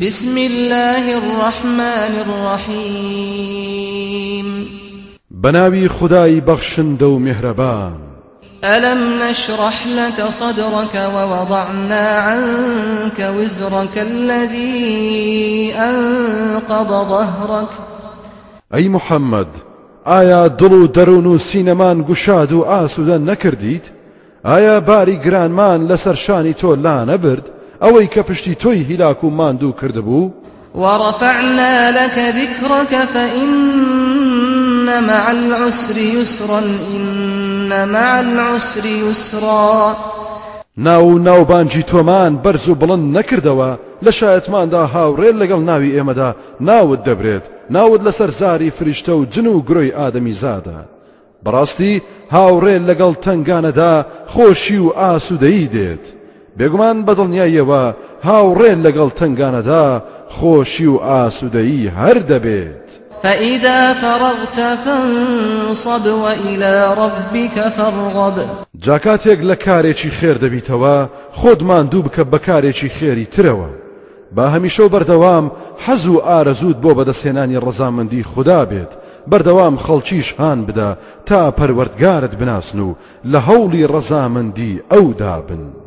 بسم الله الرحمن الرحيم بەناوی خودای بەخشندە و میهرەبان ألم نشرح لك صدرك ووضعنا عنك وزرك الذي أنقض ظهرك ئەی محمد آیا دڵ و دەروون و سینەمان گوشاد و ئاسوودە نەکردیت؟ ئایا باری گرانمان لەسەر شانی تۆ لا نەبرد ئەوەی کە پشتی تۆی هیلاک و ماندوو کردبوو؟ ورفعنا لك ذكرك فإن مع العسر يسرا إن مع العسر يسرا. ناو ناوبانجی تۆمان بەرز و بڵند نەکردەوە لە شایەتماندا هاوڕێل لەگەڵ ناوی ئێمەدا ناوت دەبرێت ناوت لەسەر زاری فریشتە و جن و گرۆی ئادەمی زادا بەڕاستی هاوڕێل لەگەڵ تنگانەدا خۆشی و ئاسوودەیی دێت بێگومان بەدڵنیاییەوە هاوڕێن لەگەڵ تنگانەدا خۆشی و ئاسوودەیی هەر دەبێت. فإذا فرغت فانصب وإلى ربك فارغب. جاکاتێک لە کارێکی خێر دەبیتەوە خۆتمان دوو بکە بە کارێکی خێری ترەوە. با هەمیشە و بەردەوام حەز و ئارەزوود بۆ بەدەستێنانی ڕەزامەندی خوددا بێت. بەردەوام خەڵکیش هان بدە تا پەروەردگارت بناسن و لە هەوڵی ڕەزامەندی ئەودا بن.